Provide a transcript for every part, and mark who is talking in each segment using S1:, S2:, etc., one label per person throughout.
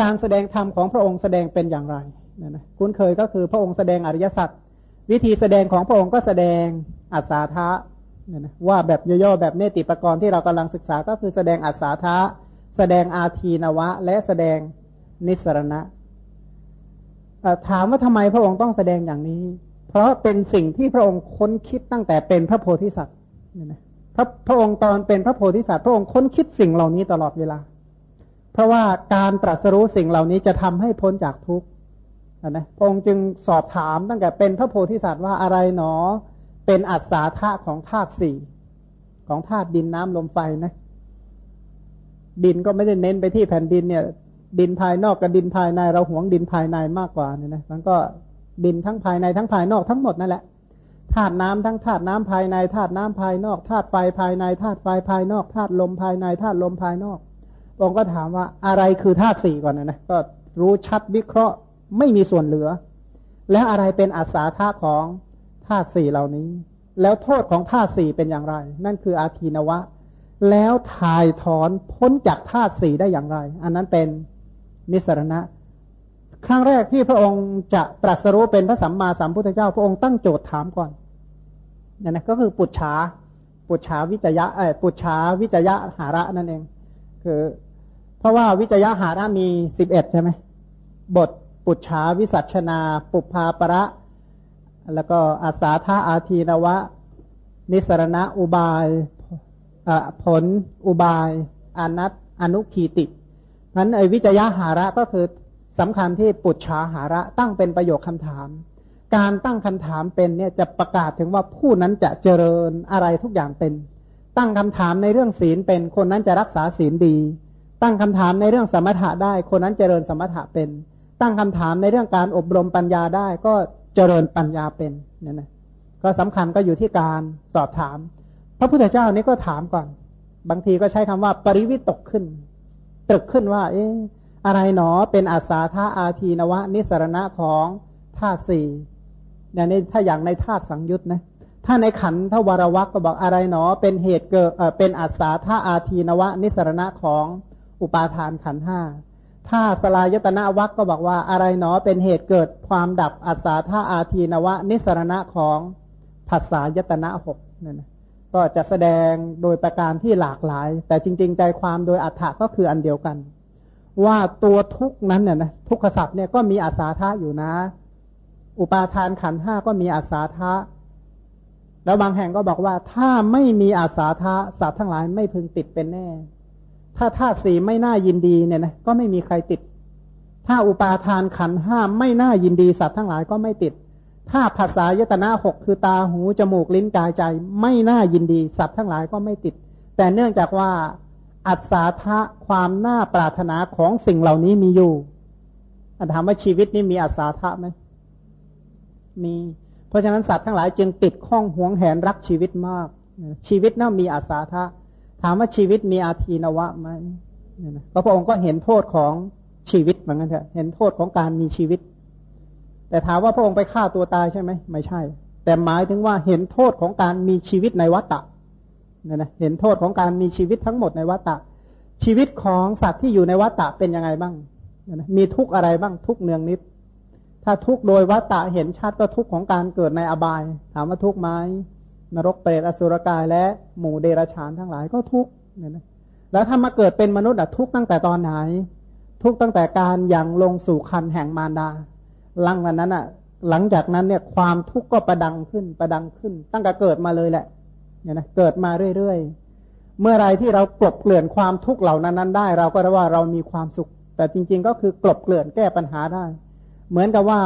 S1: การแสดงธรรมของพระองค์แสดงเป็นอย่างไรนะนะคุ้นเคยก็คือพระองค์แสดงอริยสัจวิธีแสดงของพระองค์ก็แสดงอัศาธะเนี่ยนะว่าแบบย่อๆแบบเนติปกรณ์ที่เรากำลังศึกษาก็คือแสดงอัศาธะแสดงอาทีนวะ และแสดงนิสรณะถามว่าทำไมพระองค์ต้องแสดงอย่างนี้ เพราะเป็นสิ่งที่พระองค์ค้นคิดตั้งแต่เป็นพระโพธิสัตว์นะพระพระองค์ตอนเป็นพระโพธิสัตว์พระองค์ค้นคิดสิ่งเหล่านี้ตลอดเวลา เพราะว่าการตรัสรู้สิ่งเหล่านี้จะทำให้พ้นจากทุกข์นะพระองค์จึงสอบถามตั้งแต่เป็นพระโพธิสัตว์ว่าอะไรหนอ เป็นอัศาธาของธาตุสี่ของธาตุดินน้ำลมไฟนะดินก็ไม่ได้เน้นไปที่แผ่นดินเนี่ย ดินภายนอกกับดินภายใน เราหวงดินภายในมากกว่าเนี่ยนะมันก็ดินทั้งภายในทั้งภายนอกทั้งหมดนั่นแหละธาตุน้ำทั้งธาตุน้ำภายในธาตุน้ำภายนอกธาตุไฟภายในธาตุไฟภายนอกธาตุลมภายในธาตุลมภายนอก องค์ก็ถามว่าอะไรคือธาตุสี่ก่อนนะนะก็รู้ชัดวิเคราะห์ไม่มีส่วนเหลือ แล้วอะไรเป็นอาสาธาของธาตุสี่เหล่านี้ แล้วโทษของธาตุสี่เป็นอย่างไร นั่นคืออาทีนวะ แล้วถ่ายถอนพ้นจากธาตุสี่ได้อย่างไร อันนั้นเป็นนิสรณะ ครั้งแรกที่พระองค์จะตรัสรู้เป็นพระสัมมาสัมพุทธเจ้า พระองค์ตั้งโจทย์ถามก่อนนั่นนะก็คือปุจฉาปุจฉาวิจยะเออปุจฉาวิจยะหาระนั่นเอง คือ เพราะว่าวิจยะหาระมีสิบเอ็ดใช่ไหมบทปุจฉาวิสัชนา ปุพาประ แล้วก็อาสาธาอาทีนวะ นิสรณะอุบายผลอุบายอนัตอนุคีตินั้นไอวิจยะหาระก็คือสำคัญที่ปุจฉาหาระตั้งเป็นประโยคคำถาม การตั้งคำถามเป็นเนี่ยจะประกาศถึงว่าผู้นั้นจะเจริญอะไรทุกอย่างเป็น ตั้งคำถามในเรื่องศีลเป็นคนนั้นจะรักษาศีลดี ตั้งคำถามในเรื่องสมถะได้ คนนั้นเจริญสมถะเป็น ตั้งคำถามในเรื่องการอบรมปัญญาได้ ก็เจริญปัญญาเป็นนี่ยนะก็สำคัญก็อยู่ที่การสอบถาม พระพุทธเจ้านี่ก็ถามก่อน บางทีก็ใช้คำว่าปริวิตกขึ้น ตรึกขึ้นว่า เอ๊ะอะไรหนอเป็นอาสาธาอาทีนวะ นิสรณะของธาตุสี่เนี่ยนี่ถ้าอย่างในธาตุสังยุตนะถ้าในขันธวรวักก็บอกอะไรหนอ เป็นเหตุเกิดเป็นอาสาธาอาทีนวะ นิสรณะของ อุปาทานขันห้าถ้าสลายตนะวักก็บอกว่าอะไรหนอเป็นเหตุเกิดความดับอัศาธาอาทีนวะ นิสรณะของภาษายตนะหกนั่นนะก็จะแสดงโดยประการที่หลากหลาย แต่จริง ๆ ใจความโดยอัฏฐะก็คืออันเดียวกัน ว่าตัวทุกนั้นเนี่ยนะทุกขสัตว์เนี่ยก็มีอาสาธาอยู่นะ อุปาทานขันห้าก็มีอาสาธาแล้วบางแห่งก็บอกว่าถ้าไม่มีอาสาธาสัตว์ทั้งหลายไม่พึงติดเป็นแน่ ถ้าธาตุสี่ไม่น่ายินดีเนี่ยนะก็ไม่มีใครติด ถ้าอุปาทานขันห้าไม่น่ายินดีสัตว์ทั้งหลายก็ไม่ติด ถ้าภาษายตนะหกคือตาหูจมูกลิ้นกายใจ ไม่น่ายินดีสัตว์ทั้งหลายก็ไม่ติด แต่เนื่องจากว่าอัศาทะความน่าปรารถนาของสิ่งเหล่านี้มีอยู่อันถามว่าชีวิตนี้มีอัศาทะไหมมี เพราะฉะนั้นสัตว์ทั้งหลายจึงติดข้องห่วงแหนรักชีวิตมาก ชีวิตน่ามีอาสาทะ ถามว่าชีวิตมีอาทีนวะไหมเนี่ยนะพระองค์ก็เห็นโทษของชีวิตเหมือนกันเถอะเห็นโทษของการมีชีวิต แต่ถามว่าพระองค์ไปฆ่าตัวตายใช่ไหมไม่ใช่ แต่หมายถึงว่าเห็นโทษของการมีชีวิตในวัฏฏะเนี่ยนะเห็นโทษของการมีชีวิตทั้งหมดในวัฏฏะชีวิตของสัตว์ที่อยู่ในวัฏฏะเป็นยังไงบ้างนะมีทุกอะไรบ้างทุกเนืองนิด ถ้าทุกโดยวัฏฏะเห็นชัดก็ทุกของการเกิดในอบาย ถามว่าทุกไหม นรกเปรตอสุรกายและหมู่เดรัจฉานทั้งหลายก็ทุกข์เนี่ยนะแล้วถ้ามาเกิดเป็นมนุษย์อะทุกข์ตั้งแต่ตอนไหน ทุกข์ตั้งแต่การยังลงสู่คันแห่งมารดาหลังจากนั้นอะหลังจากนั้นเนี่ยความทุกข์ก็ประดังขึ้นประดังขึ้น ตั้งแต่เกิดมาเลยแหละเนี่ยนะเกิดมาเรื่อยๆ เมื่อไรที่เรากลบเกลื่อนความทุกข์เหล่านั้นได้ เราก็ได้ว่าเรามีความสุข แต่จริง ๆ ก็คือกลบเกลื่อนแก้ปัญหาได้ เหมือนกับว่า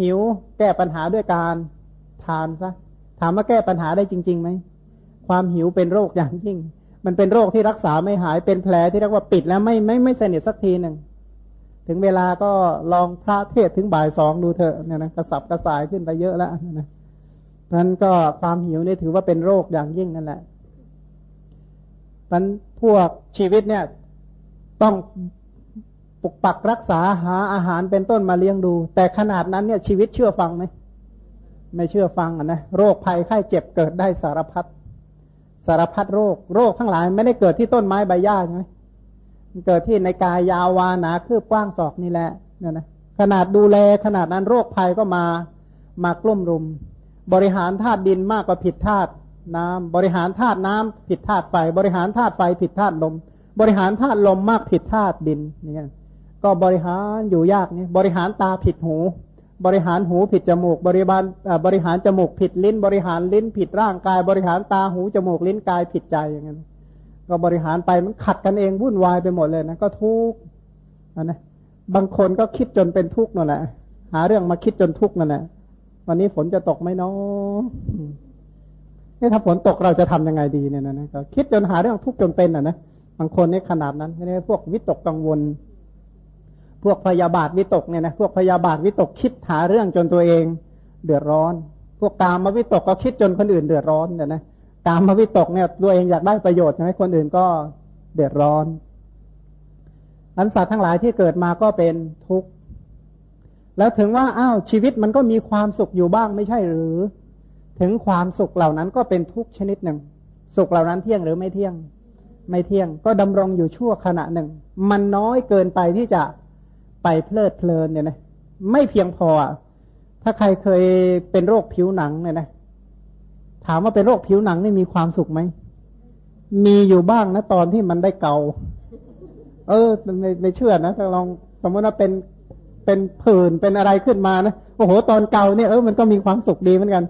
S1: หิวแก้ปัญหาด้วยการทานซะ ถามว่าแก้ปัญหาได้จริงๆไหมความหิวเป็นโรคอย่างยิ่ง มันเป็นโรคที่รักษาไม่หายเป็นแผลที่เรียกว่าปิดแล้วไม่ไม่ไม่สนิทสักทีหนึ่งถึงเวลาก็ลองพระเทศถึงบ่ายสองดูเถอะเนี่ยนะกระสับกระสายขึ้นไปเยอะแล้วนะนั้นก็ความหิวนี่ถือว่าเป็นโรคอย่างยิ่งนั่นแหละมันพวกชีวิตเนี่ย ต้องปกปักรักษาหาอาหารเป็นต้นมาเลี้ยงดู แต่ขนาดนั้นเนี่ยชีวิตเชื่อฟังไหม ไม่เชื่อฟังนะโรคภัยไข้เจ็บเกิดได้สารพัดสารพัดโรค โรคทั้งหลายไม่ได้เกิดที่ต้นไม้ใบหญ้าใช่ไหมเกิดที่ในกายยาววาหนาคืบกว้างศอกนี่แหละเนี่ยนะขนาดดูแลขนาดนั้นโรคภัยก็มามากลุ่มรุม บริหารธาตุดินมากกว่าผิดธาตุน้ำบริหารธาตุน้ำผิดธาตุไฟ บริหารธาตุไฟผิดธาตุลม บริหารธาตุลมมากผิดธาตุดินนี่ไงก็บริหารอยู่ยากนี่บริหารตาผิดหู บริหารหูผิดจมูก บริบาลบริหารจมูกผิดลิ้น บริหารลิ้นผิดร่างกาย บริหารตาหูจมูกลิ้นกายผิดใจอย่างนั้นก็บริหารไปมันขัดกันเองวุ่นวายไปหมดเลยนะก็ทุกข์นะบางคนก็คิดจนเป็นทุกข์นั่นแหละหาเรื่องมาคิดจนทุกข์นั่นแหละวันนี้ฝนจะตกไหมเนาะนี่ถ้าฝนตกเราจะทํำยังไงดีเนี่ยนะก็คิดจนหาเรื่องทุกข์จนเป็นอะนะบางคนนี่ขนาดนั้นนี่พวกวิตกกังวล พวกพยาบาทวิตกเนี่ยนะพวกพยาบาทวิตกคิดหาเรื่องจนตัวเอง เดือดร้อน พวกกามวิตกก็คิดจนคนอื่นเดือดร้อนเนี่ยนะกามวิตกเนี่ยตัวเองอยากได้ประโยชน์ใช่ไหมคนอื่นก็เดือดร้อนอันสัตว์ทั้งหลายที่เกิดมาก็เป็นทุกข์แล้วถึงว่าอ้าวชีวิตมันก็มีความสุขอยู่บ้างไม่ใช่หรือ ถึงความสุขเหล่านั้นก็เป็นทุกข์ชนิดหนึ่ง สุขเหล่านั้นเที่ยงหรือไม่เที่ยง ไม่เที่ยงก็ดำรงอยู่ชั่วขณะหนึ่ง มันน้อยเกินไปที่จะ ไปเพลิดเพลินเนี่ยนะไม่เพียงพอ ถ้าใครเคยเป็นโรคผิวหนังเนี่ยนะถามว่าเป็นโรคผิวหนังนี่มีความสุขไหม มีอยู่บ้างนะตอนที่มันได้เกา เออไม่ไม่เชื่อนะถ้าลองสมมติว่าเป็นเป็นผื่นเป็นอะไรขึ้นมานะโอ้โห ตอนเกาเนี่ยเออมันก็มีความสุขดีเหมือนกัน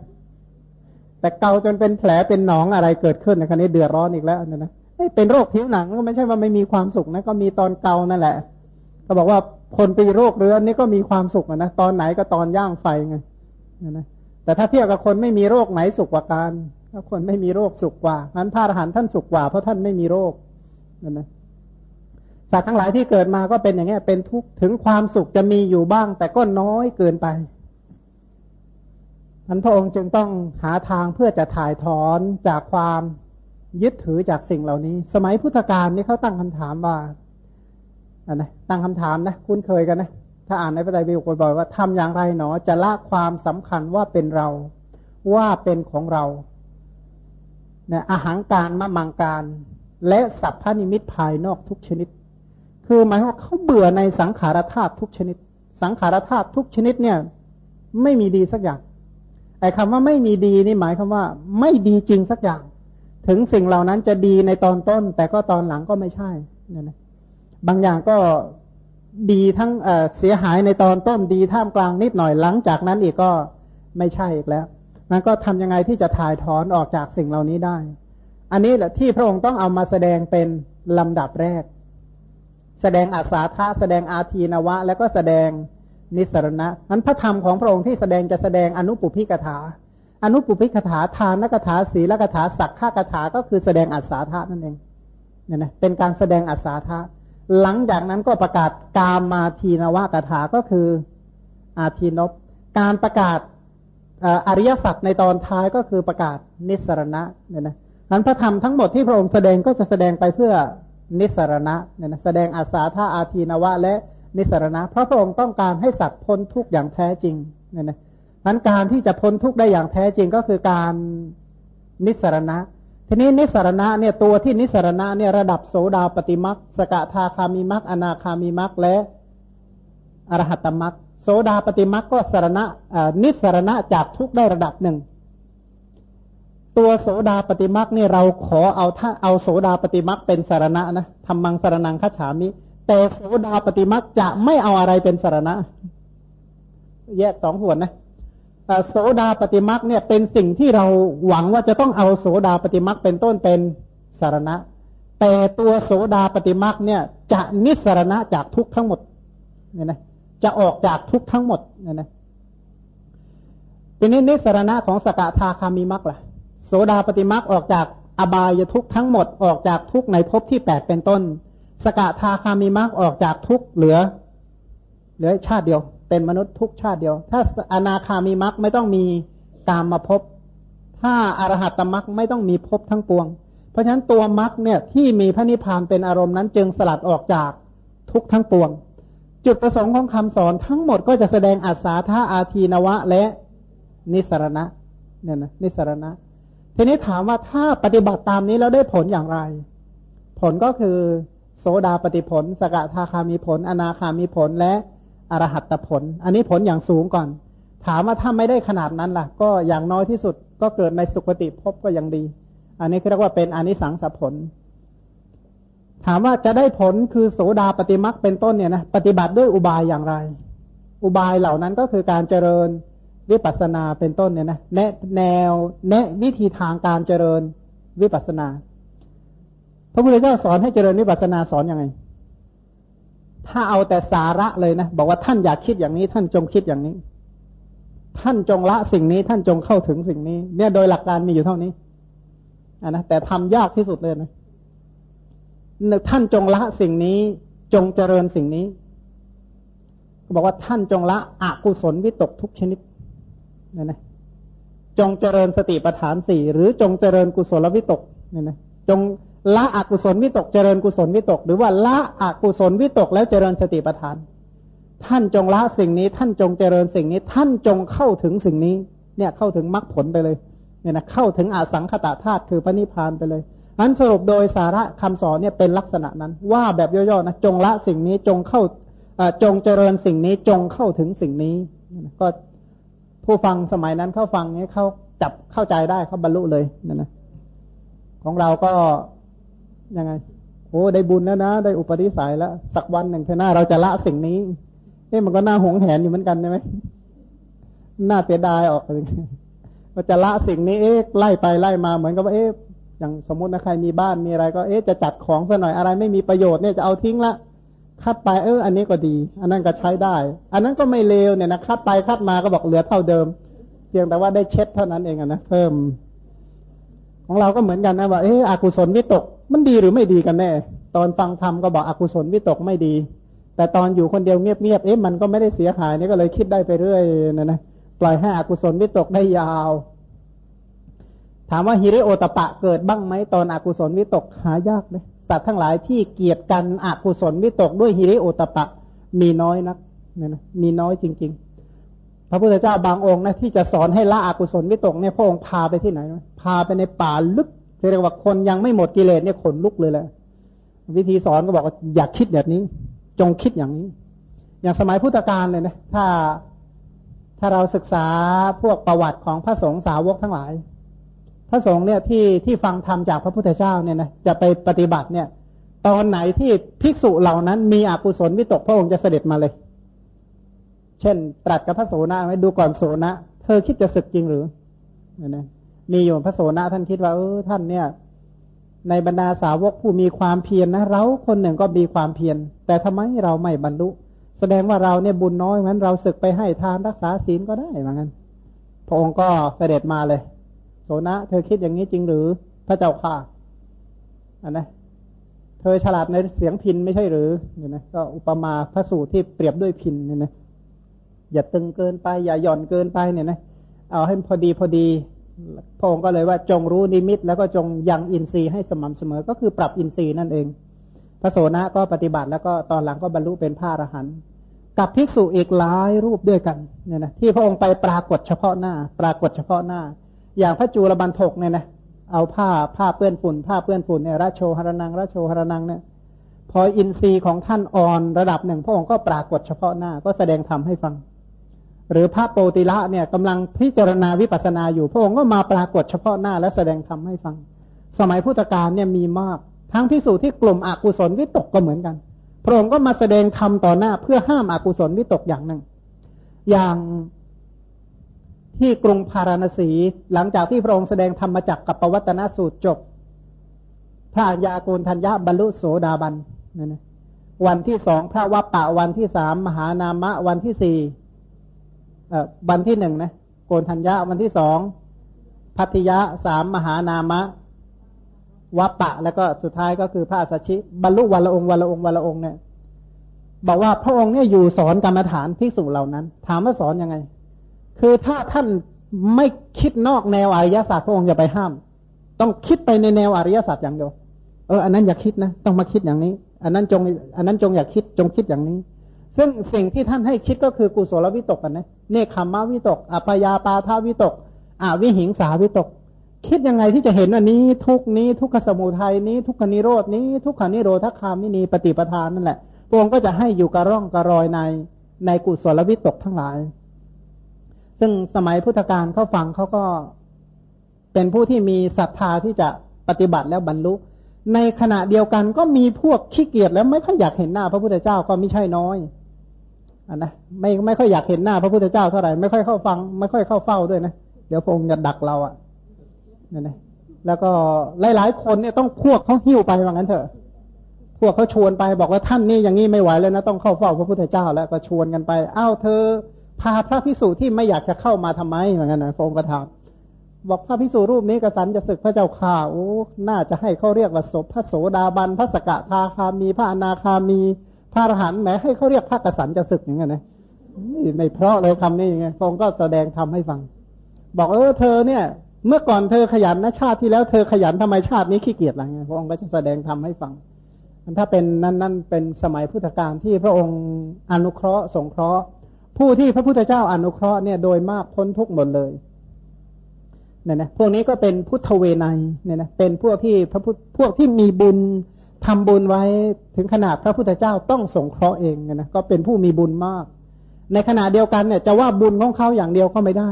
S1: แต่เกาจนเป็นแผลเป็นหนองอะไรเกิดขึ้นนะคันนี้เดือดร้อนอีกแล้วนะนะเป็นโรคผิวหนังก็ไม่ใช่ว่าไม่มีความสุขนะก็มีตอนเกานั่นแหละ ก็บอกว่า คนปีโรคเรื้อนนี่ก็มีความสุขนะตอนไหนก็ตอนย่างไฟไงนะแต่ถ้าเทียบกับคนไม่มีโรคไหนสุขกว่ากันถ้าคนไม่มีโรคสุขกว่านั้นพระอรหันต์ท่านสุขกว่า เพราะท่านไม่มีโรคนั่นนะสัตว์ทั้งหลายที่เกิดมาก็เป็นอย่างนี้เป็นทุกข์ถึงความสุขจะมีอยู่บ้าง แต่ก็น้อยเกินไปท่านพระองค์จึงต้องหาทางเพื่อจะถ่ายถอนจากความยึดถือจากสิ่งเหล่านี้ สมัยพุทธกาลนี่เขาตั้งคำถามว่า นนะตั้งคำถามนะคุ้นเคยกันนะ ถ้าอ่านในพระไตรปิฎกบ่อยๆว่าทำอย่างไรหนอ จะละความสำคัญว่าเป็นเรา ว่าเป็นของเราเนี่ยอาหารการมะมังการ และสัพพนิมิตภายนอกทุกชนิด คือหมายว่าเขาเบื่อในสังขารธาตุทุกชนิด สังขารธาตุทุกชนิดเนี่ย ไม่มีดีสักอย่างไอ้คำว่าไม่มีดีนี่หมายคำว่า ไม่ดีจริงสักอย่าง ถึงสิ่งเหล่านั้นจะดีในตอนต้น แต่ก็ตอนหลังก็ไม่ใช่เนี่ยนะ บางอย่างก็ดีทั้งเสียหายในตอนต้นดีท่ามกลางนิดหน่อยหลังจากนั้นอีกก็ไม่ใช่อีกแล้วนั้นก็ทำยังไงที่จะถ่ายถอนออกจากสิ่งเหล่านี้ได้ อันนี้แหละที่พระองค์ต้องเอามาแสดงเป็นลำดับแรก แสดงอาสาทะแสดงอาทีนวะ แล้วก็แสดงนิสรณะนั้นพระธรรมของพระองค์ที่แสดงจะแสดงอนุปุพิกถา อนุปุพิกถาทานกถาศีลกถาสักขากถาก็คือแสดงอาสาทะนั่นเองเนี่ยนะเป็นการแสดงอาสาทะ หลังจากนั้นก็ประกาศกามาทีนวะกถาก็คืออาทีนบการประกาศอริยสัจในตอนท้ายก็คือประกาศนิสรณะเนี่ยนะนั้นพระธรรมทั้งหมดที่พระองค์แสดงก็จะแสดงไปเพื่อนิสรณะเนี่ยนะแสดงอาสาธาอาทีนวะและนิสรณะเพราะพระองค์ต้องการให้สัตว์พ้นทุกข์อย่างแท้จริงเนี่ยนะนั้นการที่จะพ้นทุกข์ได้อย่างแท้จริงก็คือการนิสรณะ ทีนี้นิสรณะเนี่ยตัวที่นิสรณะเนี่ยระดับโสดาปฏิมักสกทาคามิมักอนาคามิมักและอรหัตมักโสดาปฏิมักก็สรณะนิสรณะจากทุกได้ระดับหนึ่ง ตัวโสดาปฏิมักเนี่ยเราขอเอาถ้าเอาโสดาปฏิมักเป็นสารณะนะทำมังสารนังคัจฉามิ แต่โสดาปฏิมักจะไม่เอาอะไรเป็นสารณะ แยกสองส่วนนะ โสดาปฏิมักเนี่ยเป็นสิ่งที่เราหวังว่าจะต้องเอาโสดาปฏิมักเป็นต้นเป็นสารณะ แต่ตัวโสดาปฏิมักเนี่ยจะนิสรณะจากทุกทั้งหมดเนี่ยนะจะออกจากทุกทั้งหมดเนี่ยนะทีนี้นิสรณะของสกทาคามีมักล่ะ โสดาปฏิมักออกจากอบายทุกทั้งหมดออกจากทุกในภพที่แปดเป็นต้น สกทาคามีมักออกจากทุกเหลือ เหลือชาติเดียว เป็นมนุษย์ทุกชาติเดียว ถ้าอนาคามีมรรคไม่ต้องมีกามมาพบ ถ้าอารหัตตมรรคไม่ต้องมีพบทั้งปวง เพราะฉะนั้นตัวมรรคเนี่ยที่มีพระนิพพานเป็นอารมณ์นั้น จึงสลัดออกจากทุกทั้งปวง จุดประสงค์ของคำสอนทั้งหมดก็จะแสดงอัศาธาอาทีนวะและนิสรณะเนี่ยนะนิสรณะ ทีนี้ถามว่าถ้าปฏิบัติตามนี้แล้วได้ผลอย่างไร ผลก็คือ โสดาปฏิผล สกทาคามีผล อนาคามีผลและ อรหัตผล อันนี้ผลอย่างสูงก่อน ถามว่าถ้าไม่ได้ขนาดนั้นล่ะ ก็อย่างน้อยที่สุดก็เกิดในสุคติภพก็ยังดี อันนี้เรียกว่าเป็นอนิสังสผล ถามว่าจะได้ผลคือโสดาปฏิมักเป็นต้นเนี่ยนะปฏิบัติด้วยอุบายอย่างไร อุบายเหล่านั้นก็คือการเจริญวิปัสนาเป็นต้นเนี่ยนะแนะแนวแนะวิธีทางการเจริญวิปัสนา พระพุทธเจ้าสอนให้เจริญวิปัสนาสอนอยังไง ถ้าเอาแต่สาระเลยนะ บอกว่าท่านอยากคิดอย่างนี้ ท่านจงคิดอย่างนี้ ท่านจงละสิ่งนี้ ท่านจงเข้าถึงสิ่งนี้ เนี่ยโดยหลักการมีอยู่เท่านี้อ่านะแต่ทำยากที่สุดเลยนะท่านจงละสิ่งนี้ จงเจริญสิ่งนี้บอกว่าท่านจงละอกุศลวิตกทุกชนิดเนี่ยนะจงเจริญสติปัฏฐานสี่หรือจงเจริญกุศลวิตกเนี่ยนะจง ละอกุศลวิตกเจริญกุศลวิตก หรือว่าละอกุศลวิตกแล้วเจริญสติปัฏฐาน ท่านจงละสิ่งนี้ ท่านจงเจริญสิ่งนี้ ท่านจงเข้าถึงสิ่งนี้ เนี่ยเข้าถึงมรรคผลไปเลย เนี่ยนะเข้าถึงอาสังขตาธาตุคือพระนิพพานไปเลยนั้นสรุปโดยสาระคำสอนเนี่ยเป็นลักษณะนั้น ว่าแบบย่อๆนะจงละสิ่งนี้จงเข้าจงเจริญสิ่งนี้จงเข้าถึงสิ่งนี้ ก็ผู้ฟังสมัยนั้นเข้าฟังนี้เขาจับเข้าใจได้เขาบรรลุเลยนั่นนะของเราก็ ยังไงโอ้ได้บุญแล้วนะ ได้อุปนิสัยแล้ว สักวันหนึ่งเท่าน้าเราจะละสิ่งนี้เอ๊ะมันก็น่าหงแหนอยู่เหมือนกันใช่ไหมน่าเสียดายออกเลยว่าจะละสิ่งนี้เอ๊ะไล่ไปไล่มาเหมือนกับว่าเอ๊ะอย่างสมมตินะใครมีบ้านมีอะไร ก็เอ๊ะจะจัดของซะหน่อยอะไรไม่มีประโยชน์เนี่ยจะเอาทิ้งละคัดไปเออ อันนี้ก็ดี อันนั้นก็ใช้ได้ อันนั้นก็ไม่เลวเนี่ยนะคัดไปคัดมาก็บอกเหลือเท่าเดิม เพียงแต่ว่าได้เช็ดเท่านั้นเองนะเพิ่ม ของเราก็เหมือนกันนะว่าเอออกุศลวิตก มันดีหรือไม่ดีกันแน่ ตอนฟังธรรมก็บอกอกุศลวิตกไม่ดี แต่ตอนอยู่คนเดียวเงียบๆเอ๊ะมันก็ไม่ได้เสียหายนี่ก็เลยคิดได้ไปเรื่อยนะนะปล่อยให้อกุศลวิตกได้ยาว ถามว่าฮิริโอตปะเกิดบ้างไหมตอนอกุศลวิตกหายากเลยสัตว์ทั้งหลายที่เกียรติกันอกุศลวิตกด้วยฮิริโอตปะมีน้อยนักเนี่ยนะมีน้อยจริง ๆ พระพุทธเจ้าบางองค์นะที่จะสอนให้ละอกุศลวิตกเนี่ยพระองค์พาไปที่ไหน พาไปในป่าลึก เรียกว่าคนยังไม่หมดกิเลสเนี่ยขนลุกเลยแหละวิธีสอนก็บอกว่าอยากคิดแบบนี้ จงคิดอย่างนี้ อย่างสมัยพุทธกาลเลยนะถ้าถ้าเราศึกษาพวกประวัติของพระสงฆ์สาวกทั้งหลาย พระสงฆ์เนี่ยที่ที่ฟังธรรมจากพระพุทธเจ้าเนี่ยนะจะไปปฏิบัติเนี่ย ตอนไหนที่ภิกษุเหล่านั้น มีอกุศลวิตกพระองค์จะเสด็จมาเลย เช่น ตรัสกับพระโสนะไว้ดูก่อนโสนะ เธอคิดจะศึกจริงหรือเนี่ยนะ มีอยู่พระโสนะท่านคิดว่าเออท่านเนี่ย ในบรรดาสาวกผู้มีความเพียรนนะเราคนหนึ่งก็มีความเพียรแต่ทำไมเราไม่บรรลุ แสดงว่าเราเนี่ยบุญน้อยงั้นเราศึกไปให้ทานรักษาศีลก็ได้เหมือนกันพระองค์ก็เสด็จมาเลย โสนะเธอคิดอย่างนี้จริงหรือพระเจ้าค่ะอันนะเธอฉลาดในเสียงพินไม่ใช่หรือเนี่ยนะก็อุปมาพระสูตรที่เปรียบด้วยพินเนี่ยนะอย่าตึงเกินไป อย่าหย่อนเกินไปเนี่ยนะเอาให้พอดีพอดี พระองค์ก็เลยว่าจงรู้นิมิต แล้วก็จงยังอินทรีย์ให้สม่ำเสมอ ก็คือปรับอินทรีย์นั่นเอง พระโสนะก็ปฏิบัติแล้วก็ตอนหลังก็บรรลุเป็นพระอรหันต์กับภิกษุอีกหลายรูปด้วยกันเนี่ยนะที่พระองค์ไปปรากฏเฉพาะหน้า ปรากฏเฉพาะหน้า อย่างพระจูลบันทกเนี่ยนะเอาผ้าผ้าเปื้อนฝุ่น ผ้าเปื้อนฝุ่นเนี่ยราโชหรนังราโชหรนังเนี่ยพออินทรีย์ของท่านอ่อนระดับหนึ่ง พระองค์ก็ปรากฏเฉพาะหน้าก็แสดงธรรมให้ฟัง หรือพระโปติละเนี่ยกำลังพิจารณาวิปัสนาอยู่พระองค์ก็มาปรากฏเฉพาะหน้าและแสดงธรรมให้ฟัง สมัยพุทธกาลเนี่ยมีมาก ทั้งพิสูจน์ที่กลุ่มอกุศลวิตกก็เหมือนกัน พระองค์ก็มาแสดงธรรมต่อหน้าเพื่อห้ามอกุศลวิตกอย่างหนึ่ง อย่างที่กรุงพาราณสีหลังจากที่พระองค์แสดงธรรมจักกับปวัตนสูตรจบ พระยาโกนทัญญาบรรลุโสดาบันนั่นนะวันที่สองพระวัปปะวันที่สามมหานามะวันที่สี่ วันที่หนึ่งนะโกนทัญญาวันที่สองพัทยะสามมหานามะวัปปะ แล้วก็สุดท้ายก็คือพระสัชชิบรรลุวันละองค์วันละองค์วันละองค์เนี่ยบอกว่าพระองค์เนี่ยอยู่สอนกรรมฐานภิกษุเหล่านั้น ถามว่าสอนยังไง คือถ้าท่านไม่คิดนอกแนวอริยศาสตร์พระองค์อย่าไปห้าม ต้องคิดไปในแนวอริยศาสตร์อย่างเดียวเอออันนั้นอย่าคิดนะ ต้องมาคิดอย่างนี้ อันนั้นจง อันนั้นจงอย่าคิดจงคิดอย่างนี้ ซึ่งสิ่งที่ท่านให้คิดก็คือกุศลวิตกกันนะเนคขมวิตก อัพยาปาทาวิตกอวิหิงสาวิตก คิดยังไงที่จะเห็นอันนี้ทุกนี้ทุกขสมุทัยนี้ ทุกขนิโรดนี้ ทุกขานิโรธคามินีปฏิปทานนั่นแหละพระองค์ก็จะให้อยู่กระร่องกระรอยในในกุศลวิตกทั้งหลาย ซึ่งสมัยพุทธกาลเขาฟังเขาก็เป็นผู้ที่มีศรัทธาที่จะปฏิบัติแล้วบรรลุ ในขณะเดียวกันก็มีพวกขี้เกียจแล้วไม่ค่อยอยากเห็นหน้าพระพุทธเจ้าก็ไม่ใช่น้อย อันนะไม่ไม่ค่อยอยากเห็นหน้าพระพุทธเจ้าเท่าไหร่ไม่ค่อยเข้าฟัง ไม่ค่อยเข้าเฝ้าด้วยนะเดี๋ยวพระองค์จะดักเราอะ่ะนี่นะแล้วก็หลายๆคนเนี่ยต้องพวกเขาหิ้วไปว่างั้นเถอะ พวกเขาชวนไปบอกว่าท่านนี่อย่างนี้ไม่ไหวเลยนะต้องเข้าเฝ้าพระพุทธเจ้า แล้วก็ชวนกันไปอ้าวเธอ พาพระพิสุที่ไม่อยากจะเข้ามาทำไมเหมือนกันนะพระองค์ก็ถามบอกพระพิสุรูปนี้กษันจะศึกพระเจ้าข่าโอ้น่าจะให้เขาเรียกว่าศพพระโสดาบันพระสกทาคามี พระอนาคามี พระอรหันต์แหมให้เขาเรียกพระกษันจะศึกอย่างเงี้ยนะในเพราะเลยคำนี้ไงพระองค์ก็แสดงทำให้ฟัง บอกเออเธอเนี่ย เมื่อก่อนเธอขยันนะชาติที่แล้วเธอขยันทำไมชาตินี้ขี้เกียจอะไรเงี้ยพระองค์ก็จะแสดงทำให้ฟังถ้าเป็นนั่นนั่นเป็นสมัยพุทธกาลที่พระองค์อนุเคราะห์สงเคราะห์ ผู้ที่พระพุทธเจ้าอนุเคราะห์เนี่ยโดยมากพ้นทุกข์หมดเลยเนี่ยนะพวกนี้ก็เป็นพุทธเวไนเนี่ยนะเป็นพวกที่พระพุทธพวกที่มีบุญ ทำบุญไว้ถึงขนาดพระพุทธเจ้าต้องสงเคราะห์เองนะก็เป็นผู้มีบุญมาก ในขณะเดียวกันเนี่ยจะว่าบุญของเขาอย่างเดียวก็ไม่ได้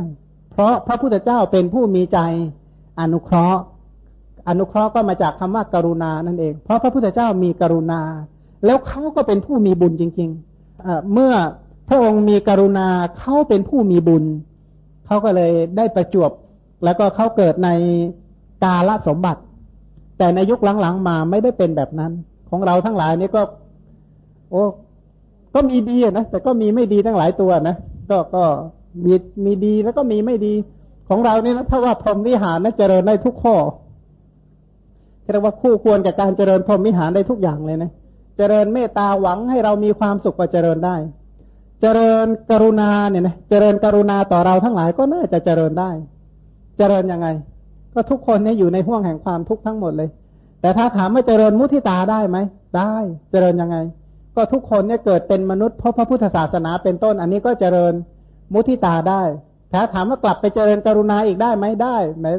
S1: เพราะพระพุทธเจ้าเป็นผู้มีใจอนุเคราะห์ อนุเคราะห์ก็มาจากคำว่ากรุณานั่นเอง เพราะพระพุทธเจ้ามีกรุณา แล้วเขาก็เป็นผู้มีบุญจริงๆเมื่อพระองค์มีกรุณาเขาเป็นผู้มีบุญเขาก็เลยได้ประจวบ แล้วก็เขาเกิดในกาลสมบัติ แต่ในยุคหลังๆมาไม่ได้เป็นแบบนั้น ของเราทั้งหลายนี่ก็ โอ้ก็มีดีนะแต่ก็มีไม่ดีทั้งหลายตัวนะก็ก็มีมีดีแล้วก็มีไม่ดี ของเรานี่นะถ้าว่าพรหมวิหารนะเจริญได้ทุกข้อเรียกว่าคู่ควรกับการเจริญพรหมวิหารได้ทุกอย่างเลยนะเจริญเมตตาหวังให้เรามีความสุขก็เจริญได้ เจริญกรุณาเนี่ยนะเจริญกรุณาต่อเราทั้งหลายก็น่าจะเจริญได้ เจริญยังไง ก็ทุกคนเนี่ยอยู่ในห่วงแห่งความทุกข์ทั้งหมดเลย แต่ถ้าถามว่าเจริญมุทิตาได้ไหม ได้ เจริญยังไง ก็ทุกคนเนี่ยเกิดเป็นมนุษย์เพราะพระพุทธศาสนาเป็นต้น อันนี้ก็เจริญมุทิตาได้ ถ้าถามว่ากลับไปเจริญกรุณาอีกได้ไหมได้แม้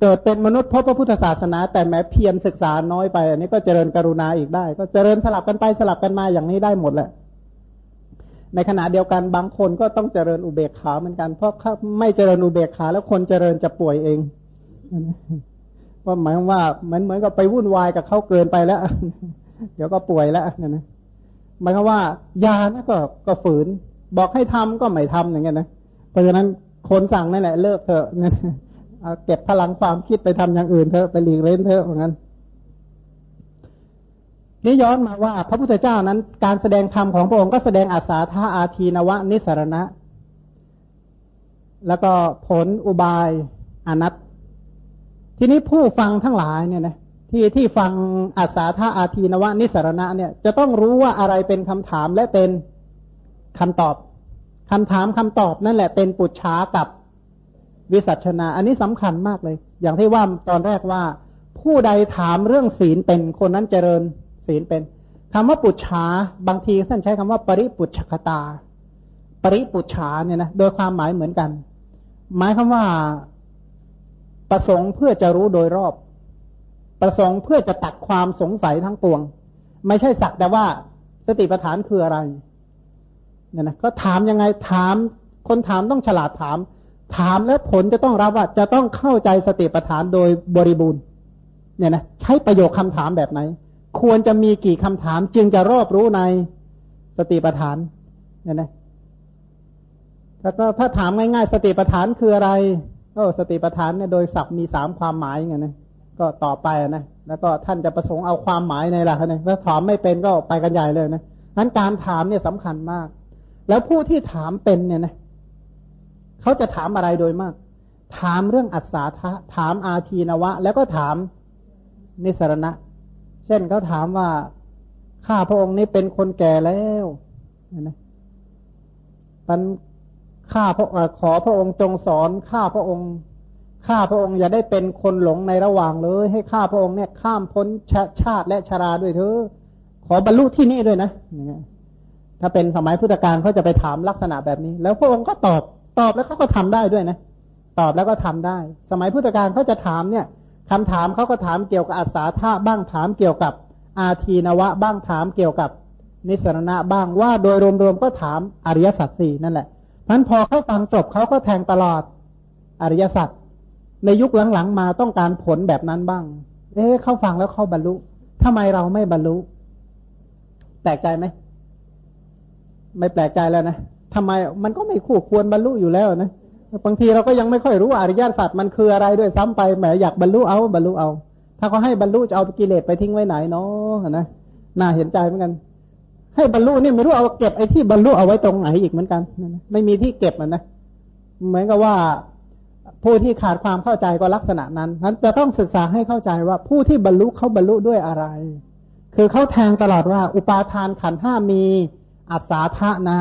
S1: เกิดเป็นมนุษย์เพราะพระพุทธศาสนา แต่แม้เพียรศึกษาน้อยไป อันนี้ก็เจริญกรุณาอีกได้ ก็เจริญสลับกันไปสลับกันมาอย่างนี้ได้หมดแหละ ในขณะเดียวกันบางคนก็ต้องเจริญอุเบกขาเหมือนกัน เพราะถ้าไม่เจริญอุเบกขาแล้วคนเจริญจะป่วยเอง ว่าหมายว่าเหมือนเหมือนกับไปวุ่นวายกับเขาเกินไปแล้ว เดี๋ยวก็ป่วยแล้วนะนะหมายความว่ายานะก็ก็ฝืน บอกให้ทำก็ไม่ทำอย่างเงี้ยนะเพราะฉะนั้นคนสั่งนั่นแหละเลิกเถอะนะเอาเก็บพลังความคิดไปทำอย่างอื่นเถอะไปหลีกเล่นเถอะเหมือนกันนี่ย้อนมาว่า พระพุทธเจ้านั้น การแสดงธรรมของพระองค์ก็แสดงอาสาธาอาทีนวะ นิสรณะ แล้วก็ผลอุบายอนัต ทีนี้ผู้ฟังทั้งหลายเนี่ยนะที่ที่ฟังอาสาธาอาทีนวะนิสรณะเนี่ยจะต้องรู้ว่าอะไรเป็นคำถามและเป็นคำตอบคำถามคำตอบนั่นแหละเป็นปุจฉากับวิสัชนา อันนี้สำคัญมากเลย อย่างที่ว่าตอนแรกว่า ผู้ใดถามเรื่องศีลเป็นคนนั้นเจริญศีลเป็นคำว่าปุจฉาบางทีท่านใช้คำว่า ปริปุจฉคตา ปริปุจฉาเนี่ยนะโดยความหมายเหมือนกัน หมายคำว่า ประสงค์เพื่อจะรู้โดยรอบ ประสงค์เพื่อจะตัดความสงสัยทั้งปวง ไม่ใช่สักแต่ว่าสติปัฏฐานคืออะไรเนี่ยนะก็ถามยังไงถาม คนถามต้องฉลาดถาม ถามแล้วผลจะต้องรับว่าจะต้องเข้าใจสติปัฏฐานโดยบริบูรณ์ เนี่ยนะใช้ประโยคคำถามแบบไหน ควรจะมีกี่คำถามจึงจะรอบรู้ในสติปัฏฐาน เนี่ยนะแล้วก็ถ้าถามง่ายๆ สติปัฏฐานคืออะไร ก็สติปัฏฐานเนี่ยโดยศัพท์มีสามความหมายอย่างนี้ก็ต่อไปนะแล้วก็ท่านจะประสงค์เอาความหมายในหลักนะถ้าถามไม่เป็นก็ไปกันใหญ่เลยนะนั้นการถามเนี่ยสำคัญมาก แล้วผู้ที่ถามเป็นเนี่ยนะเขาจะถามอะไรโดยมาก ถามเรื่องอัศาธะถามอาทีนวะ แล้วก็ถามนิสรณะ เช่นเขาถามว่าข้าพระองค์นี้เป็นคนแก่แล้วนะมัน ข้าพระขอพระองค์จงสอนข้าพระองค์ ข้าพระองค์อย่าได้เป็นคนหลงในระหว่างเลย ให้ข้าพระองค์เนี่ยข้ามพ้นชาชาติและชาราด้วยเถอะขอบรรลุที่นี่ด้วยนะถ้าเป็นสมัยพุทธกาลเขาจะไปถามลักษณะแบบนี้ แล้วพระองค์ก็ตอบตอบแล้วเขาก็ทำได้ด้วยนะตอบแล้วก็ทำได้ สมัยพุทธกาลเขาจะถามเนี่ยคำถามเขาก็ถามเกี่ยวกับอัศาธาบ้างถามเกี่ยวกับอาทีนวะบ้างถามเกี่ยวกับนิสรณะบ้างว่าโดยรวมๆก็ถามอริยสัจสี่นั่นแหละ นั้นพอเขาฟังจบเขาก็แทงตลอดอริยสัจในยุคหลังๆมาต้องการผลแบบนั้นบ้าง เอ๊ะเขาฟังแล้วเขาบรรลุทำไมเราไม่บรรลุ แปลกใจไหม ไม่แปลกใจแล้วนะทำไมมันก็ไม่คู่ควรบรรลุอยู่แล้วนะบางทีเราก็ยังไม่ค่อยรู้อริยสัจมันคืออะไรด้วยซ้ำไปแหมอยากบรรลุเอาบรรลุเอา ถ้าเขาให้บรรลุจะเอากิเลสไปทิ้งไว้ไหนเนาะนะน่าเห็นใจเหมือนกัน ให้บรรลุนี่ไม่รู้เอาเก็บไอ้ที่บรรลุเอาไว้ตรงไหนอีกเหมือนกันไม่มีที่เก็บมันนะเหมือนกับว่าผู้ที่ขาดความเข้าใจก็ลักษณะนั้นนั้นจะต้องศึกษาให้เข้าใจว่าผู้ที่บรรลุเขาบรรลุด้วยอะไร คือเขาแทงตลอดว่า อุปาทานขันห้ามีอัศาทะนะ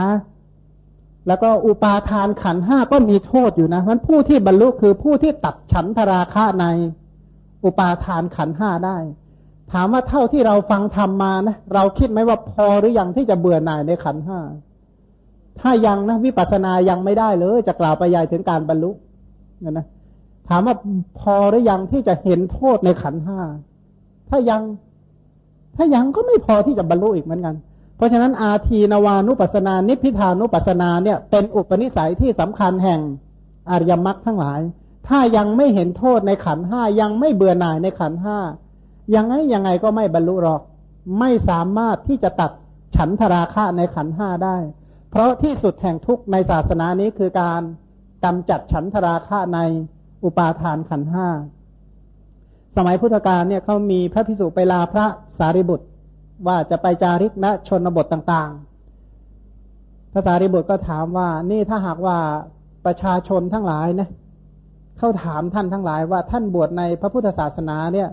S1: แล้วก็อุปาทานขันห้าก็มีโทษอยู่นะมันผู้ที่บรรลุคือผู้ที่ตัดฉันทราคะใน อุปาทานขันห้าได้ ถามว่าเท่าที่เราฟังธรรมมานะเราคิดไหมว่าพอหรือยังที่จะเบื่อหน่ายในขันห้าถ้ายังนะวิปัสสนายังไม่ได้เลย จะกล่าวไปใหญ่ถึงการบรรลุเนี่ยนะถามว่าพอหรือยังที่จะเห็นโทษในขันห้าถ้ายัง ถ้ายังก็ไม่พอที่จะบรรลุอีกเหมือนกัน เพราะฉะนั้นอาทีนวานุปัสนา นิพพิทานุปัสนาเนี่ย เป็นอุปนิสัยที่สำคัญแห่งอริยมรรคทั้งหลาย ถ้ายังไม่เห็นโทษในขันห้ายังไม่เบื่อหน่ายในขันห้า ยังไงยังไงก็ไม่บรรลุหรอก ไม่สามารถที่จะตัดฉันทราคะในขันห้าได้ เพราะที่สุดแห่งทุกในศาสนานี้คือการกำจัดฉันทราคะในอุปาทานขันห้า สมัยพุทธกาลเนี่ยเขามีพระพิสุไปลาพระสารีบุตร ว่าจะไปจาริกณชนบทต่างๆ พระสารีบุตรก็ถามว่า นี่ถ้าหากว่าประชาชนทั้งหลายนะเขาถามท่านทั้งหลายว่าท่านบวชในพระพุทธศาสนาเนี่ย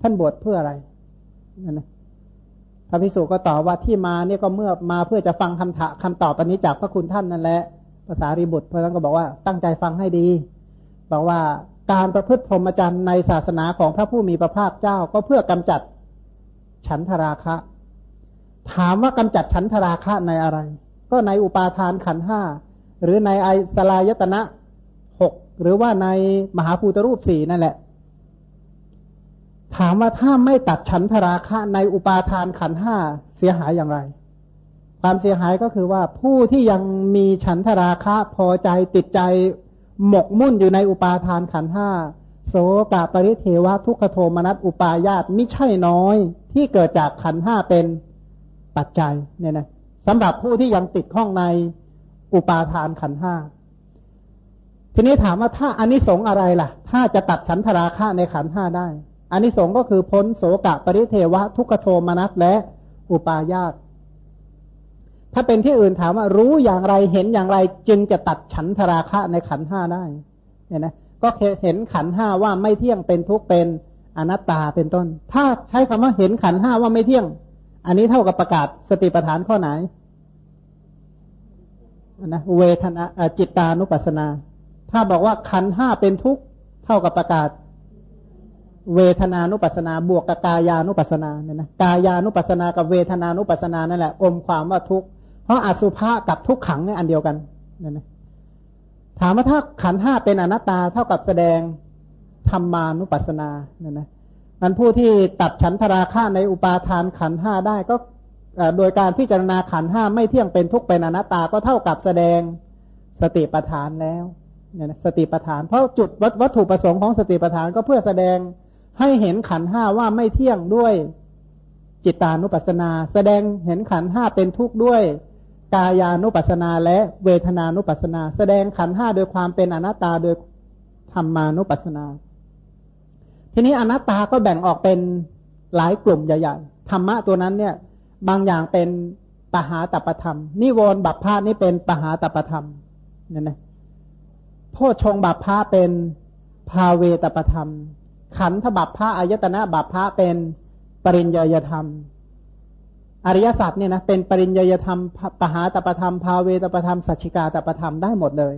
S1: ท่านบวชเพื่ออะไรนั่นนะพระพิสุก็ตอบว่าที่มาเนี่ยก็เมื่อมาเพื่อจะฟังคำถามคำตอบอันนี้จากพระคุณท่านนั่นแหละภาษารีบุตรเพราะนั้นก็บอกว่าตั้งใจฟังให้ดี บอกว่าการประพฤติพรหมจรรย์ในศาสนาของพระผู้มีพระภาคเจ้าก็เพื่อกำจัดฉันทราคะ ถามว่ากำจัดฉันทราคะในอะไร ก็ในอุปาทานขันห้าหรือในไอสลายตนะหกหรือว่าในมหาภูตรูปสี่นั่นแหละ ถามว่าถ้าไม่ตัดฉันทราคะในอุปาทานขันห้าเสียหายอย่างไร ความเสียหายก็คือว่าผู้ที่ยังมีฉันทราคะพอใจติดใจหมกมุ่นอยู่ในอุปาทานขันห้าโสกาปริเทวะทุกขโทมนัสอุปายาตไม่ใช่น้อย ที่เกิดจากขันห้าเป็นปัจจัยเนี่ยนะสำหรับผู้ที่ยังติดข้องในอุปาทานขันห้าทีนี้ถามว่าถ้าอันนี้สงอะไรล่ะ ถ้าจะตัดฉันทราคะในขันห้าได้ อันนี้สงก็คือพ้นโสกะปริเทวะ ทุกขโทมนัสและอุปายาต ถ้าเป็นที่อื่นถามว่ารู้อย่างไรเห็นอย่างไร จึงจะตัดฉันทราคะในขันห้าได้ เนี่ยนะ ก็เห็นขันห้าว่าไม่เที่ยงเป็นทุกเป็นอนัตตาเป็นต้น ถ้าใช้คำว่าเห็นขันห้าว่าไม่เที่ยง อันนี้เท่ากับประกาศสติปัฏฐานข้อไหนนะเวทนาจิตตานุปัสนา ถ้าบอกว่าขันห้าเป็นทุกเท่ากับประกาศ เวทนานุปัสนาบวกกับกายานุปัสนาเนี่ยนะกายานุปัสนากับเวทนานุปัสนานั่นแหละ อมความว่าทุกข์เพราะอสุภะกับทุกขังเนี่ยอันเดียวกันเนั่นนะถามว่าถ้าขันห้าเป็นอนัตตาเท่ากับแสดงธรรมานุปัสนาเนี่ยนะมันผู้ที่ตัดฉันทราคะในอุปาทานขันห้าได้ก็โดยการพิจารณาขันห้าไม่เที่ยงเป็นทุกข์เป็นอนัตตาก็เท่ากับแสดงสติปัฏฐานแล้วเนี่ยนะสติปัฏฐาน เพราะจุดวัตถุประสงค์ของสติปัฏฐานก็เพื่อแสดง ให้เห็นขันห้าว่าไม่เที่ยงด้วยจิตานุปัสสนา แสดงเห็นขันห้าเป็นทุกข์ด้วยกายานุปัสสนาและเวทนานุปัสสนา แสดงขันห้าโดยความเป็นอนัตตาโดยธรรมานุปัสสนา ทีนี้อนัตตาก็แบ่งออกเป็นหลายกลุ่มใหญ่ๆธรรมะตัวนั้นเนี่ย บางอย่างเป็นปหาตปธรรม นิวรณ์บัพพานี่เป็นปหาตปธรรมเนี่ยนะโพชงบัพพาเป็นภาเวตปธรรม ขันธบัพพาอายตนะบัพพาเป็นปริญญาธรรม อริยสัจเนี่ยนะเป็นปริญญาธรรมปหาตประธรรมภาเวตประธรรมสัจจิกาตประธรรมได้หมดเลย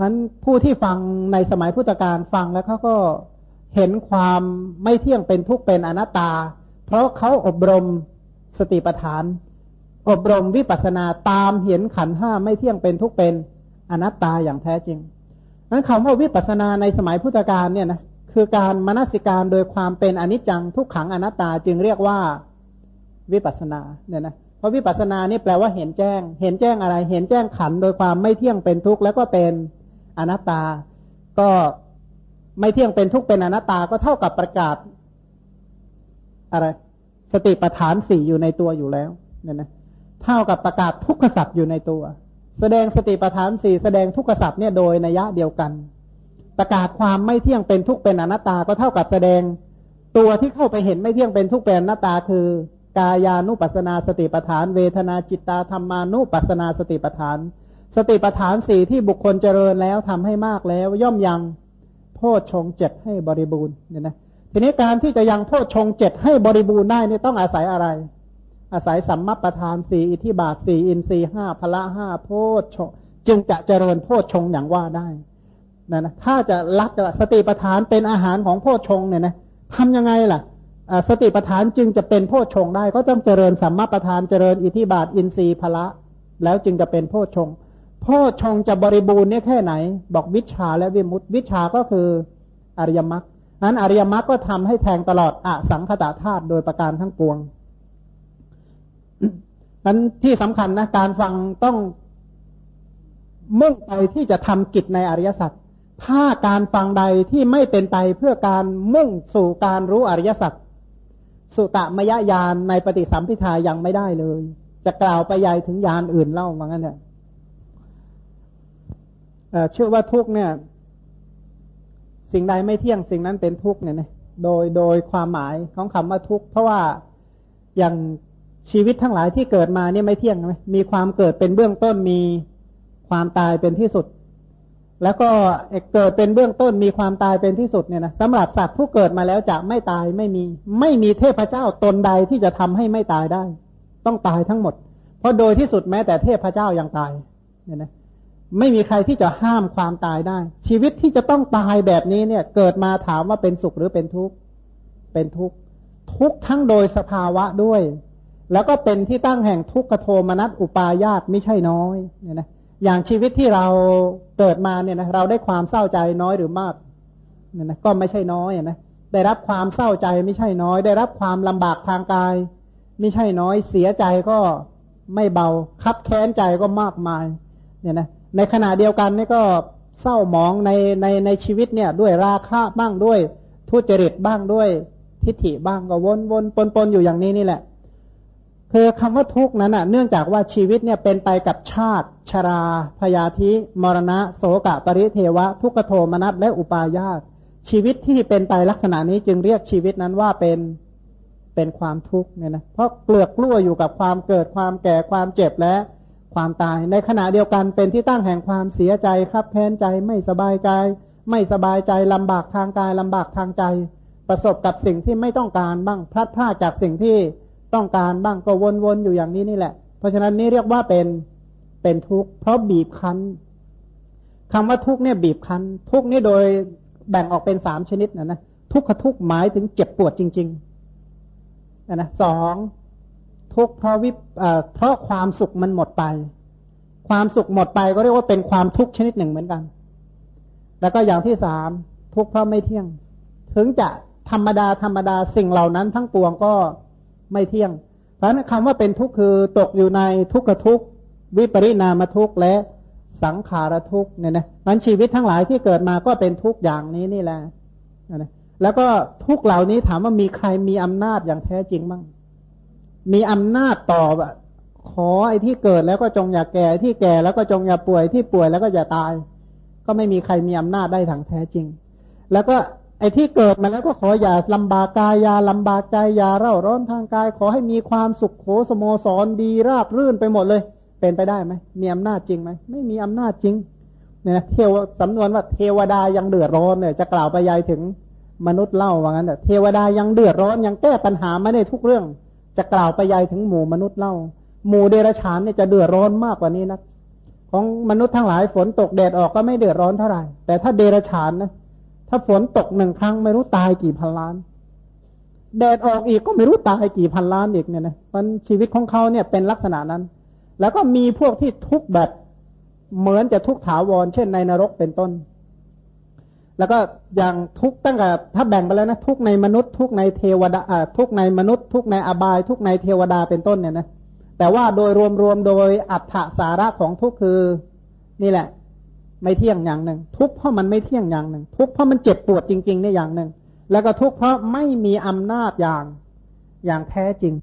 S1: นั้นผู้ที่ฟังในสมัยพุทธกาลฟังแล้วเขาก็เห็นความไม่เที่ยงเป็นทุกข์เป็นอนัตตา เพราะเขาอบรมสติปัฏฐาน อบรมวิปัสนาตามเห็นขันห้าไม่เที่ยงเป็นทุกข์เป็นอนัตตาอย่างแท้จริงนั้นคำว่าวิปัสนาในสมัยพุทธกาลเนี่ยนะ คือการมนสิการโดยความเป็นอนิจจังทุกขังอนัตตาจึงเรียกว่าวิปัสนาเนี่ยนะเพราะวิปัสนานี่แปลว่าเห็นแจ้ง เห็นแจ้งอะไร เห็นแจ้งขันโดยความไม่เที่ยงเป็นทุกข์แล้วก็เป็นอนัตตา ก็ไม่เที่ยงเป็นทุกข์เป็นอนัตตาก็เท่ากับประกาศอะไร สติปัฏฐานสี่อยู่ในตัวอยู่แล้วเนี่ยนะเท่ากับประกาศทุกขสัตว์อยู่ในตัว แสดงสติปัฏฐานสี่แสดงทุกขสัตว์เนี่ยโดยนัยะเดียวกัน ประกาศความไม่เที่ยงเป็นทุกข์เป็นอนัตตาก็เท่ากับแสดง ตัวที่เข้าไปเห็นไม่เที่ยงเป็นทุกข์เป็นอนัตตา คือกายานุปัสนาสติปัฏฐาน เวทนาจิตตาธรรมานุปัสนาสติปัฏฐาน สติปัฏฐานสี่ที่บุคคลเจริญแล้วทำให้มากแล้วย่อมยังโพชฌงเจ็ดให้บริบูรณ์เนี่ยนะทีนี้การที่จะยังโพชฌงเจ็ดให้บริบูรณ์ได้นี่ต้องอาศัยอะไร อาศัยสัมมาประธานสี่อิทธิบาทสี่อินทรีห้าพละห้าโพชฌงจึงจะเจริญโพชฌงอย่างว่าได้ นะนะถ้าจะรับจะสติปัฏฐานเป็นอาหารของโพชงเนี่ยนะทำยังไงล่ะสติปัฏฐานจึงจะเป็นโพชงได้ ก็ต้องเจริญสัมมาประธานเจริญอิทิบาทอินทรีย์พละ แล้วจึงจะเป็นโพชงโพชงจะบริบูรณ์เนี่ยแค่ไหน บอกวิชาและวิมุตติวิชาก็คืออริยมรรคนั้นอริยมรรคก็ทำให้แทงตลอดอสังขตาธาตุโดยประการทั้งปวงนั้นที่สำคัญนะการฟังต้องมุ่งไปที่จะทำกิจในอริยสัจ ถ้าการฟังใดที่ไม่เป็นไปเพื่อการมุ่งสู่การรู้อริยสัจสุตมยญาณในปฏิสัมพิทายังไม่ได้เลย จะกล่าวไปใหญ่ถึงญาณอื่นเล่าว่างั้นเนี่ยเชื่อว่าทุกเนี่ย สิ่งใดไม่เที่ยงสิ่งนั้นเป็นทุกเนี่ยนะโดยโดยความหมายของคำว่าทุกเพราะว่าอย่างชีวิตทั้งหลายที่เกิดมาเนี่ยไม่เที่ยงไหมมีความเกิดเป็นเบื้องต้นมีความตายเป็นที่สุด แล้วก็เกิดเป็นเบื้องต้นมีความตายเป็นที่สุดเนี่ยนะสำหรับสัตว์ผู้เกิดมาแล้วจะไม่ตายไม่มี ไม่มีเทพเจ้าตนใดที่จะทำให้ไม่ตายได้ ต้องตายทั้งหมด เพราะโดยที่สุดแม้แต่เทพเจ้ายังตายเนี่ยนะไม่มีใครที่จะห้ามความตายได้ ชีวิตที่จะต้องตายแบบนี้เนี่ย เกิดมาถามว่าเป็นสุขหรือเป็นทุกข์เป็นทุกข์ทุกทั้งโดยสภาวะด้วย แล้วก็เป็นที่ตั้งแห่งทุกขโทมนัสอุปายาตไม่ใช่น้อยเนี่ยนะ อย่างชีวิตที่เราเกิดมาเนี่ยนะเราได้ความเศร้าใจน้อยหรือมากเนี่ยนะก็ไม่ใช่น้อยนะได้รับความเศร้าใจไม่ใช่น้อย ได้รับความลำบากทางกาย ไม่ใช่น้อย เสียใจก็ไม่เบาคับแค้นใจก็มากมายเนี่ยนะในขณะเดียวกันนี่ก็เศร้าหมองในในในชีวิตเนี่ยด้วยราคะบ้างด้วยทุจริตบ้างด้วยทิฏฐิบ้างก็วนวนปนปนอยู่อย่างนี้นี่แหละ คือคำว่าทุกข์นั้นอะ เนื่องจากว่าชีวิตเนี่ยเป็นไปกับชาติชรา พยาธิ มรณะ โสกะ ปริเทวะ ทุกขโทมนัสและอุปาญาตชีวิตที่เป็นไปลักษณะนี้จึงเรียกชีวิตนั้นว่าเป็นเป็นความทุกข์เนี่ยนะเพราะเกลือกกลั้วอยู่กับความเกิดความแก่ความเจ็บและความตาย ในขณะเดียวกันเป็นที่ตั้งแห่งความเสียใจครับแค้นใจไม่สบายกายไม่สบายใจลำบากทางกายลำบากทางใจ ประสบกับสิ่งที่ไม่ต้องการบ้างพลัดพรากจากสิ่งที่ ต้องการบ้างก็วนๆอยู่อย่างนี้นี่แหละ เพราะฉะนั้นนี่เรียกว่าเป็นเป็นทุกข์เพราะบีบคั้นคำว่าทุกข์เนี่ยบีบคั้น ทุกข์นี่โดยแบ่งออกเป็นสามชนิดนะนะทุกขทุกข์หมายถึงเจ็บปวดจริงๆนะสองทุกข์เพราะวิเพราะความสุขมันหมดไป ความสุขหมดไปก็เรียกว่าเป็นความทุกข์ชนิดหนึ่งเหมือนกัน แล้วก็อย่างที่สามทุกข์เพราะไม่เที่ยง ถึงจะธรรมดาธรรมดาสิ่งเหล่านั้นทั้งปวงก็ ไม่เที่ยง เพราะนั้นคำว่าเป็นทุกข์คือตกอยู่ในทุกขทุกข์วิปริณามทุกข์และสังขารทุกข์เนี่ยนะมันชีวิตทั้งหลายที่เกิดมาก็เป็นทุกข์อย่างนี้นี่แหละนะแล้วก็ทุกเหล่านี้ถามว่ามีใครมีอำนาจอย่างแท้จริงบ้างมีอำนาจต่อขอไอ้ที่เกิดแล้วก็จงอย่าแก่ที่แก่แล้วก็จงอย่าป่วยที่ป่วยแล้วก็อย่าตาย ก็ไม่มีใครมีอำนาจได้ถังแท้จริง แล้วก็ อ้ที่เกิดมาแล้วก็ขออย่าลำบากกายอย่าลำบากใจอย่าเร่าร้อนทางกาย ขอให้มีความสุขโขสโมสรดีราบรื่นไปหมดเลย เป็นไปได้ไหมมีอำนาจจริงไหมไม่มีอำนาจจริงเนี่ยนะเทวสำนวนว่าเทวดายังเดือดร้อนเนี่ยจะกล่าวไปยายถึงมนุษย์เล่าว่างั้นแต่เทวดายังเดือดร้อนยังแก้ปัญหาไม่ได้ทุกเรื่อง จะกล่าวไปยายถึงหมู่มนุษย์เล่า หมู่เดรัจฉานเนี่ยจะเดือดร้อนมากกว่านี้นะของมนุษย์ทั้งหลายฝนตกแดดออกก็ไม่เดือดร้อนเท่าไหร่แต่ถ้าเดรัจฉานนะ ถ้าฝนตกหนึ่งครั้งไม่รู้ตายกี่พันล้าน แดดออกอีกก็ไม่รู้ตายกี่พันล้านอีกเนี่ยนะมันชีวิตของเขาเนี่ยเป็นลักษณะนั้น แล้วก็มีพวกที่ทุกแบบเหมือนจะทุกถาวร เช่นในนรกเป็นต้น แล้วก็อย่างทุกตั้งแต่ถ้าแบ่งไปแล้วนะทุกในมนุษย์ทุกในเทวดาทุกในมนุษย์ทุกในอบาย ทุกในเทวดาเป็นต้นเนี่ยนะแต่ว่าโดยรวมๆโดยอัตถสาระของทุกคือ นี่แหละ ไม่เที่ยงอย่างหนึ่ง ทุกเพราะมันไม่เที่ยงอย่างหนึ่ง ทุกเพราะมันเจ็บปวดจริงๆเนี่ยอย่างหนึ่ง แล้วก็ทุกเพราะไม่มีอำนาจอย่างอย่างแท้จริง